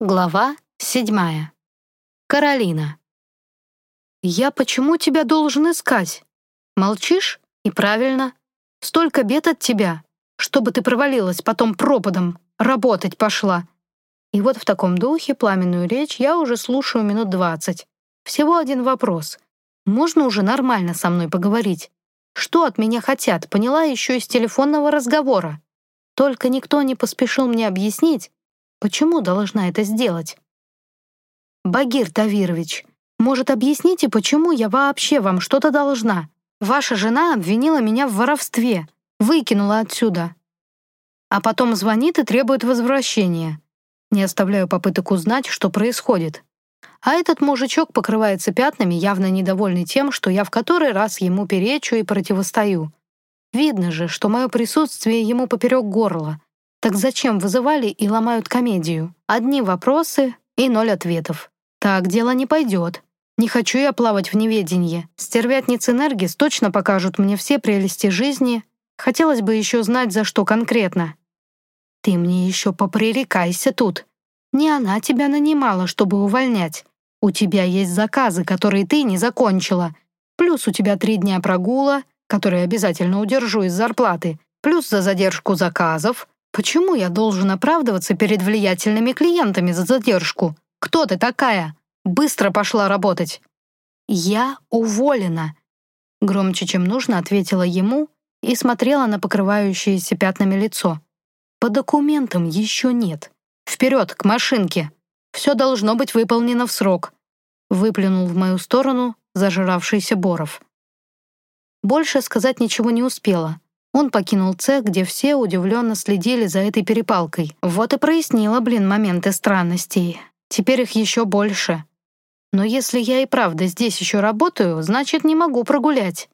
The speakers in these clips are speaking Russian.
Глава седьмая. Каролина. «Я почему тебя должен искать? Молчишь? И правильно. Столько бед от тебя, чтобы ты провалилась потом пропадом, работать пошла». И вот в таком духе пламенную речь я уже слушаю минут двадцать. Всего один вопрос. Можно уже нормально со мной поговорить? Что от меня хотят, поняла еще из телефонного разговора. Только никто не поспешил мне объяснить, Почему должна это сделать? Багир Тавирович, может, объясните, почему я вообще вам что-то должна? Ваша жена обвинила меня в воровстве, выкинула отсюда. А потом звонит и требует возвращения. Не оставляю попыток узнать, что происходит. А этот мужичок покрывается пятнами, явно недовольный тем, что я в который раз ему перечу и противостою. Видно же, что мое присутствие ему поперек горла — так зачем вызывали и ломают комедию? Одни вопросы и ноль ответов. Так дело не пойдет. Не хочу я плавать в неведении. Стервятницы Энергис точно покажут мне все прелести жизни. Хотелось бы еще знать, за что конкретно. Ты мне еще попререкайся тут. Не она тебя нанимала, чтобы увольнять. У тебя есть заказы, которые ты не закончила. Плюс у тебя три дня прогула, которые обязательно удержу из зарплаты. Плюс за задержку заказов, Почему я должен оправдываться перед влиятельными клиентами за задержку? Кто ты такая? Быстро пошла работать. Я уволена. Громче, чем нужно, ответила ему и смотрела на покрывающееся пятнами лицо. По документам еще нет. Вперед, к машинке. Все должно быть выполнено в срок. Выплюнул в мою сторону зажиравшийся Боров. Больше сказать ничего не успела. Он покинул цех, где все удивленно следили за этой перепалкой. Вот и прояснила, блин, моменты странностей. Теперь их еще больше. Но если я и правда здесь еще работаю, значит, не могу прогулять.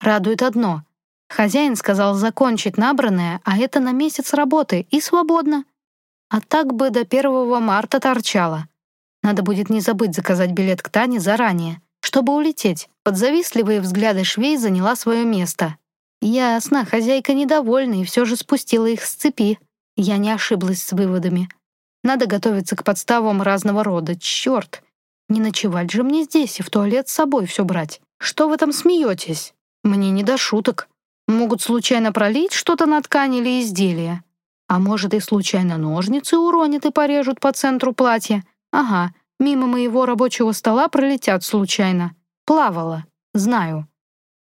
Радует одно. Хозяин сказал закончить набранное, а это на месяц работы, и свободно. А так бы до 1 марта торчало. Надо будет не забыть заказать билет к Тане заранее, чтобы улететь. Под завистливые взгляды швей заняла свое место. Ясно, хозяйка недовольна и все же спустила их с цепи. Я не ошиблась с выводами. Надо готовиться к подставам разного рода. Черт! Не ночевать же мне здесь и в туалет с собой все брать. Что вы там смеетесь? Мне не до шуток. Могут случайно пролить что-то на ткань или изделие. А может и случайно ножницы уронят и порежут по центру платья. Ага, мимо моего рабочего стола пролетят случайно. Плавала. Знаю.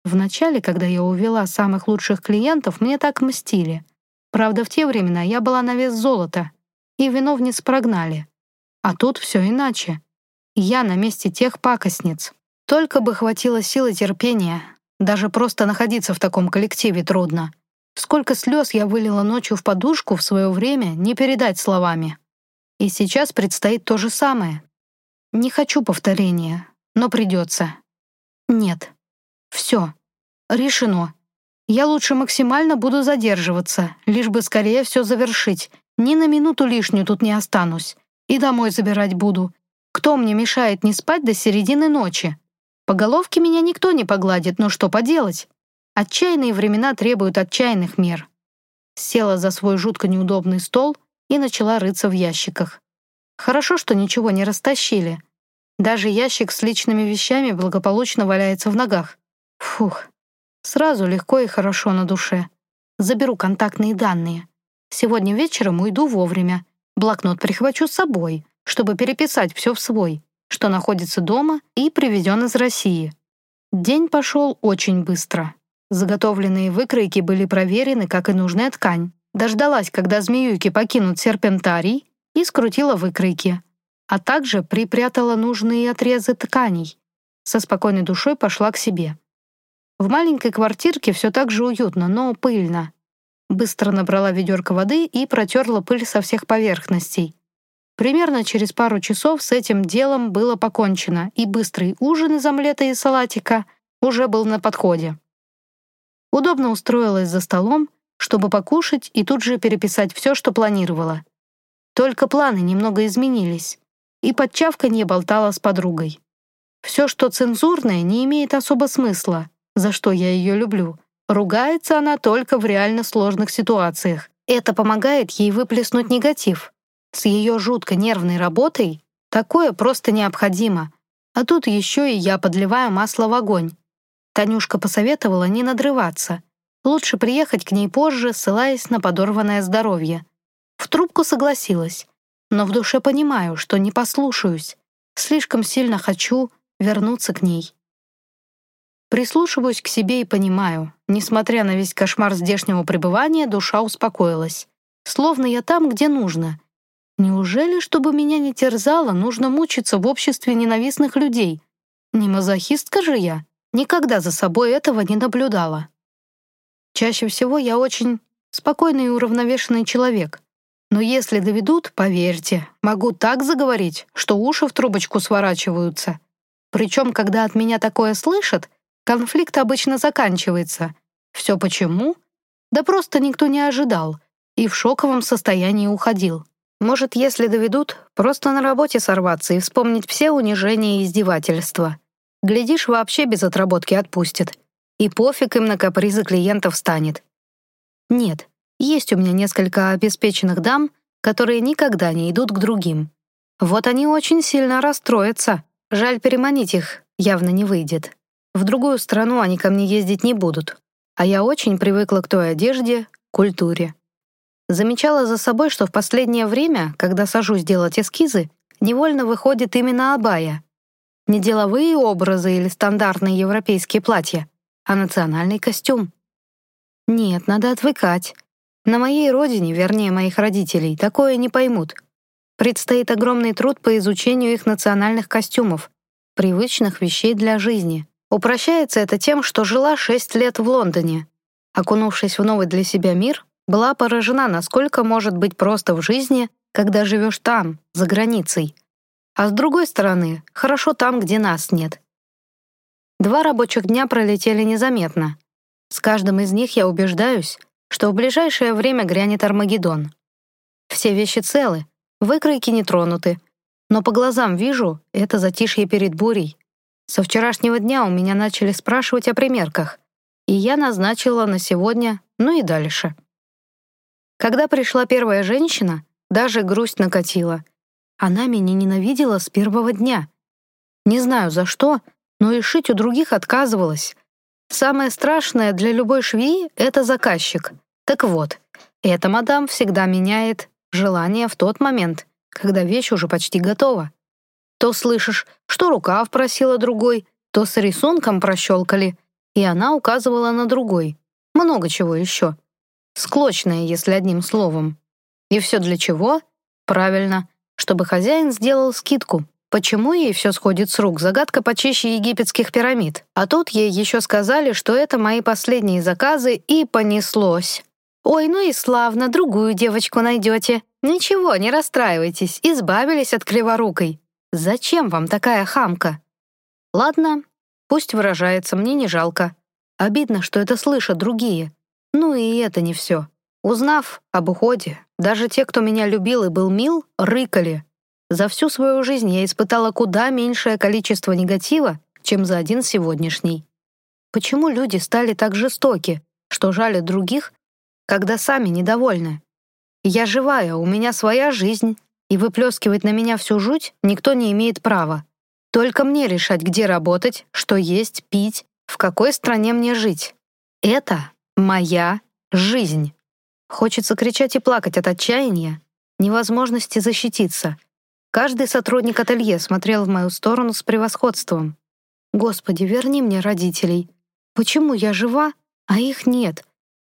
Вначале, когда я увела самых лучших клиентов, мне так мстили. Правда, в те времена я была на вес золота, и виновниц прогнали. А тут все иначе. Я на месте тех пакостниц. Только бы хватило силы терпения. Даже просто находиться в таком коллективе трудно. Сколько слез я вылила ночью в подушку в свое время, не передать словами. И сейчас предстоит то же самое. Не хочу повторения, но придется. Нет. Все. Решено. Я лучше максимально буду задерживаться, лишь бы скорее все завершить. Ни на минуту лишнюю тут не останусь. И домой забирать буду. Кто мне мешает не спать до середины ночи? По головке меня никто не погладит, но что поделать? Отчаянные времена требуют отчаянных мер. Села за свой жутко неудобный стол и начала рыться в ящиках. Хорошо, что ничего не растащили. Даже ящик с личными вещами благополучно валяется в ногах. Фух, Сразу легко и хорошо на душе. Заберу контактные данные. Сегодня вечером уйду вовремя. Блокнот прихвачу с собой, чтобы переписать все в свой, что находится дома и привезен из России. День пошел очень быстро. Заготовленные выкройки были проверены, как и нужная ткань. Дождалась, когда змеюки покинут серпентарий, и скрутила выкройки. А также припрятала нужные отрезы тканей. Со спокойной душой пошла к себе. В маленькой квартирке все так же уютно, но пыльно. Быстро набрала ведерко воды и протерла пыль со всех поверхностей. Примерно через пару часов с этим делом было покончено, и быстрый ужин из омлета и салатика уже был на подходе. Удобно устроилась за столом, чтобы покушать и тут же переписать все, что планировала. Только планы немного изменились, и под не болтала с подругой. Все, что цензурное, не имеет особо смысла, за что я ее люблю. Ругается она только в реально сложных ситуациях. Это помогает ей выплеснуть негатив. С ее жутко нервной работой такое просто необходимо. А тут еще и я подливаю масло в огонь. Танюшка посоветовала не надрываться. Лучше приехать к ней позже, ссылаясь на подорванное здоровье. В трубку согласилась, но в душе понимаю, что не послушаюсь. Слишком сильно хочу вернуться к ней. Прислушиваюсь к себе и понимаю, несмотря на весь кошмар здешнего пребывания, душа успокоилась. Словно я там, где нужно. Неужели, чтобы меня не терзало, нужно мучиться в обществе ненавистных людей? Не мазохистка же я. Никогда за собой этого не наблюдала. Чаще всего я очень спокойный и уравновешенный человек. Но если доведут, поверьте, могу так заговорить, что уши в трубочку сворачиваются. Причем, когда от меня такое слышат, Конфликт обычно заканчивается. Все почему? Да просто никто не ожидал и в шоковом состоянии уходил. Может, если доведут, просто на работе сорваться и вспомнить все унижения и издевательства. Глядишь, вообще без отработки отпустят. И пофиг им на капризы клиентов станет. Нет, есть у меня несколько обеспеченных дам, которые никогда не идут к другим. Вот они очень сильно расстроятся. Жаль, переманить их явно не выйдет. В другую страну они ко мне ездить не будут, а я очень привыкла к той одежде, культуре. Замечала за собой, что в последнее время, когда сажусь делать эскизы, невольно выходит именно абая. Не деловые образы или стандартные европейские платья, а национальный костюм. Нет, надо отвыкать. На моей родине, вернее, моих родителей, такое не поймут. Предстоит огромный труд по изучению их национальных костюмов, привычных вещей для жизни. Упрощается это тем, что жила шесть лет в Лондоне. Окунувшись в новый для себя мир, была поражена, насколько может быть просто в жизни, когда живешь там, за границей. А с другой стороны, хорошо там, где нас нет. Два рабочих дня пролетели незаметно. С каждым из них я убеждаюсь, что в ближайшее время грянет Армагеддон. Все вещи целы, выкройки не тронуты, но по глазам вижу, это затишье перед бурей, со вчерашнего дня у меня начали спрашивать о примерках, и я назначила на сегодня, ну и дальше. Когда пришла первая женщина, даже грусть накатила. Она меня ненавидела с первого дня. Не знаю за что, но и шить у других отказывалась. Самое страшное для любой швеи — это заказчик. Так вот, эта мадам всегда меняет желание в тот момент, когда вещь уже почти готова. То слышишь, что рукав просила другой, то с рисунком прощелкали, и она указывала на другой. Много чего еще. Склочное, если одним словом. И все для чего? Правильно, чтобы хозяин сделал скидку. Почему ей все сходит с рук? Загадка почище египетских пирамид. А тут ей еще сказали, что это мои последние заказы, и понеслось. «Ой, ну и славно, другую девочку найдете. Ничего, не расстраивайтесь, избавились от криворукой. Зачем вам такая хамка? Ладно, пусть выражается, мне не жалко. Обидно, что это слышат другие. Ну и это не все. Узнав об уходе, даже те, кто меня любил и был мил, рыкали. За всю свою жизнь я испытала куда меньшее количество негатива, чем за один сегодняшний. Почему люди стали так жестоки, что жалят других, когда сами недовольны? Я живая, у меня своя жизнь, и выплескивать на меня всю жуть никто не имеет права. Только мне решать, где работать, что есть, пить, в какой стране мне жить. Это моя жизнь. Хочется кричать и плакать от отчаяния, невозможности защититься. Каждый сотрудник ателье смотрел в мою сторону с превосходством. «Господи, верни мне родителей. Почему я жива, а их нет?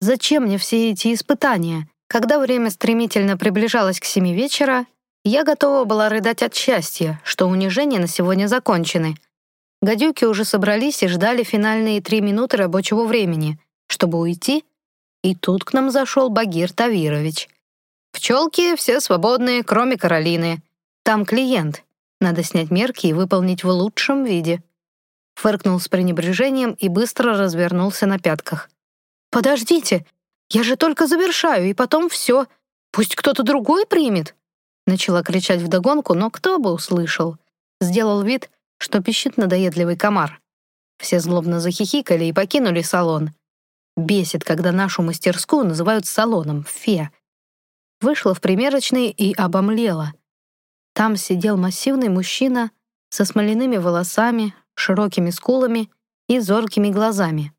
Зачем мне все эти испытания?» Когда время стремительно приближалось к семи вечера, я готова была рыдать от счастья, что унижения на сегодня закончены. Гадюки уже собрались и ждали финальные три минуты рабочего времени, чтобы уйти, и тут к нам зашел Багир Тавирович. «Пчелки все свободные, кроме Каролины. Там клиент. Надо снять мерки и выполнить в лучшем виде». Фыркнул с пренебрежением и быстро развернулся на пятках. «Подождите, я же только завершаю, и потом все. Пусть кто-то другой примет». Начала кричать вдогонку, но кто бы услышал. Сделал вид, что пищит надоедливый комар. Все злобно захихикали и покинули салон. Бесит, когда нашу мастерскую называют салоном, фе. вышла в примерочный и обомлела. Там сидел массивный мужчина со смоляными волосами, широкими скулами и зоркими глазами.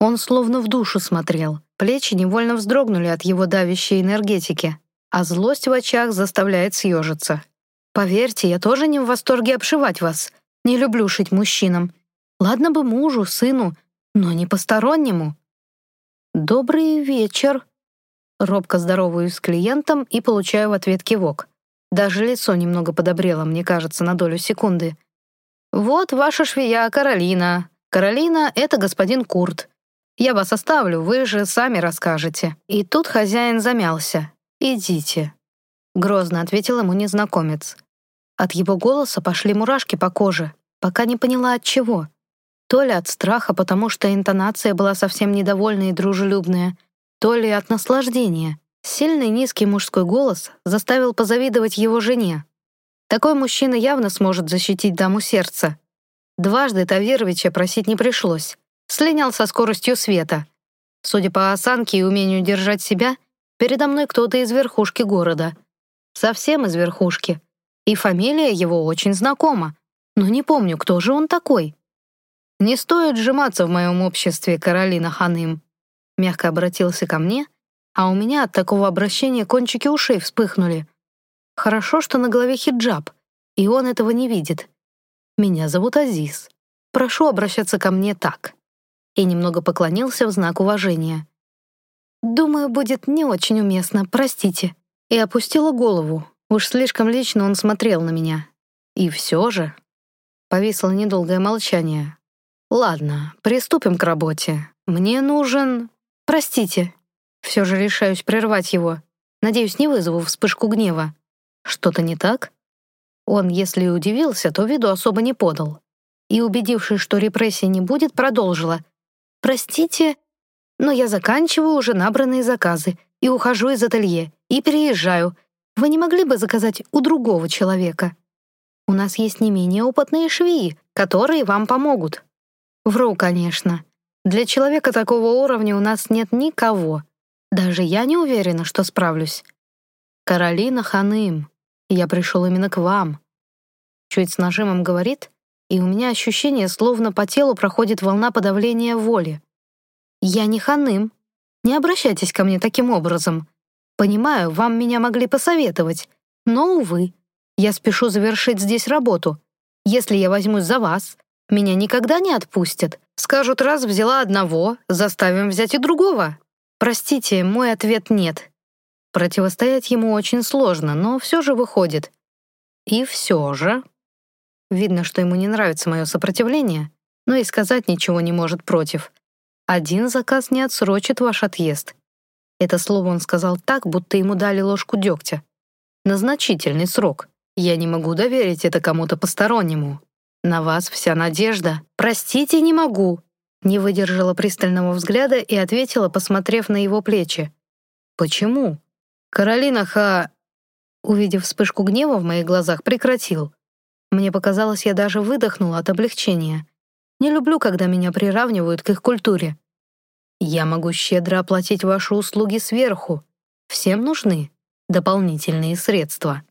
Он словно в душу смотрел, плечи невольно вздрогнули от его давящей энергетики, а злость в очах заставляет съежиться. «Поверьте, я тоже не в восторге обшивать вас. Не люблю шить мужчинам. Ладно бы мужу, сыну, но не постороннему». «Добрый вечер», Робко здороваюсь с клиентом и получаю в ответ кивок. Даже лицо немного подобрело, мне кажется, на долю секунды. «Вот ваша швея Каролина. Каролина — это господин Курт. Я вас оставлю, вы же сами расскажете». И тут хозяин замялся. «Идите», — грозно ответил ему незнакомец. От его голоса пошли мурашки по коже, пока не поняла от чего. То ли от страха, потому что интонация была совсем недовольная и дружелюбная — то ли от наслаждения. Сильный низкий мужской голос заставил позавидовать его жене. Такой мужчина явно сможет защитить даму сердца. Дважды Тавировича просить не пришлось. Слинял со скоростью света. Судя по осанке и умению держать себя, передо мной кто-то из верхушки города. Совсем из верхушки. И фамилия его очень знакома. Но не помню, кто же он такой. Не стоит сжиматься в моем обществе, Каролина Ханым мягко обратился ко мне, а у меня от такого обращения кончики ушей вспыхнули. Хорошо, что на голове хиджаб, и он этого не видит. Меня зовут Азиз. Прошу обращаться ко мне так. И немного поклонился в знак уважения. Думаю, будет не очень уместно, простите. И опустила голову. Уж слишком лично он смотрел на меня. И все же... Повисло недолгое молчание. «Ладно, приступим к работе. Мне нужен...» «Простите». Все же решаюсь прервать его. Надеюсь, не вызову вспышку гнева. Что-то не так? Он, если и удивился, то виду особо не подал. И, убедившись, что репрессии не будет, продолжила. «Простите, но я заканчиваю уже набранные заказы и ухожу из ателье, и переезжаю. Вы не могли бы заказать у другого человека? У нас есть не менее опытные швеи, которые вам помогут». Вру, конечно. Для человека такого уровня у нас нет никого. Даже я не уверена, что справлюсь. Каролина Ханым, я пришел именно к вам. Чуть с нажимом говорит, и у меня ощущение, словно по телу проходит волна подавления воли. Я не Ханым. Не обращайтесь ко мне таким образом. Понимаю, вам меня могли посоветовать, но, увы, я спешу завершить здесь работу. Если я возьмусь за вас, меня никогда не отпустят. Скажут, раз взяла одного, заставим взять и другого. Простите, мой ответ нет. Противостоять ему очень сложно, но все же выходит. И все же... Видно, что ему не нравится мое сопротивление, но и сказать ничего не может против. Один заказ не отсрочит ваш отъезд. Это слово он сказал так, будто ему дали ложку дегтя. На значительный срок. Я не могу доверить это кому-то постороннему. На вас вся надежда. Простите, не могу. Не выдержала пристального взгляда и ответила, посмотрев на его плечи. Почему? Каролина Ха... Увидев вспышку гнева в моих глазах, прекратил. Мне показалось, я даже выдохнула от облегчения. Не люблю, когда меня приравнивают к их культуре. Я могу щедро оплатить ваши услуги сверху. Всем нужны дополнительные средства.